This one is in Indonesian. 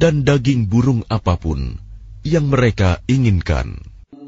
dan daging burung apa pun yang mereka inginkan.